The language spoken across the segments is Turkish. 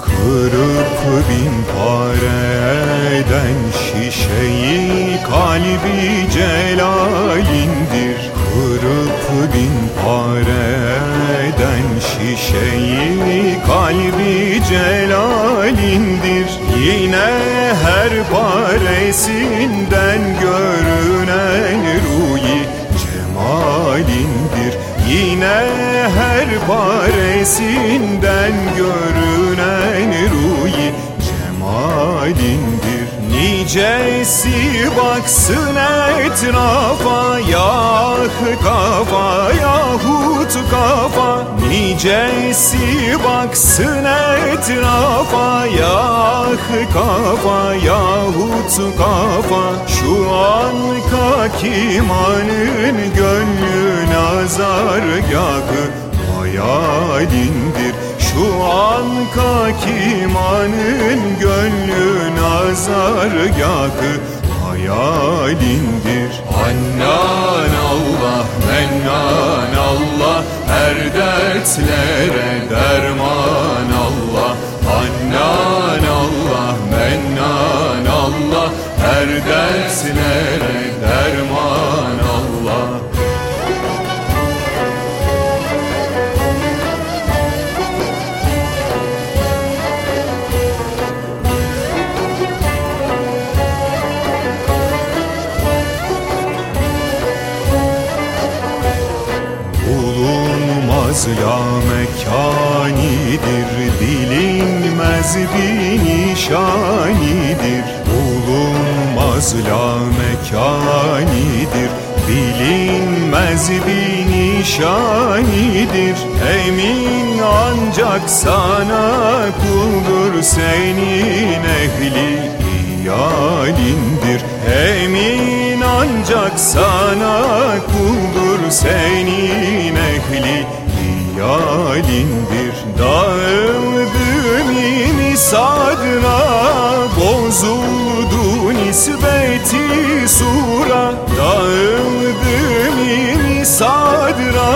Kırıp bin pare eden şişeyi kalbi celalindir Kırıp bin pare eden şişeyi kalbi celalindir Yine her paresinden görünen ruhi cemalindir Yine her paresinden görünen ruhi cemalindir. Nicesi baksın etrafa Yah kafa yahut kafa. Nicesi baksın etrafa Yah kafa yahut kafa kakimanın gönlü nazargahı hayalindir. Şu an kakimanın gönlü nazargahı hayalindir. Hannan Allah, mennan Allah Her dertlere mekanidir Bilinmez bir nişanidir. Bulunmaz la mekanidir Bilinmez bir nişanidir. Emin ancak sana kuldur senin ehli iyalindir. Emin ancak sana kuldur senin ehli iyalindir Dağıldı misadına bozuldu nisbeti sura. Dağıldı misadına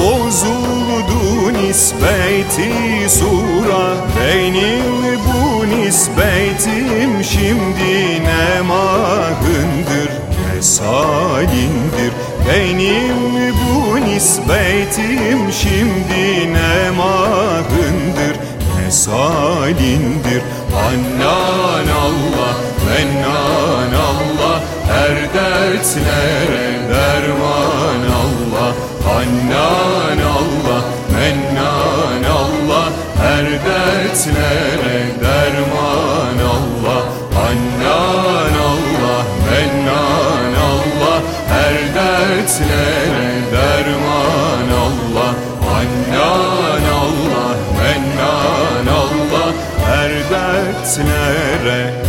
bozuldu nisbeti sura. Benim bu nisbetim şimdi ne mahındır ne salindir. Benim nisbetim şimdi ne mahındır ne salindir. Hannan Allah, mennan Allah Her dertlere derman Allah. Hannan mennan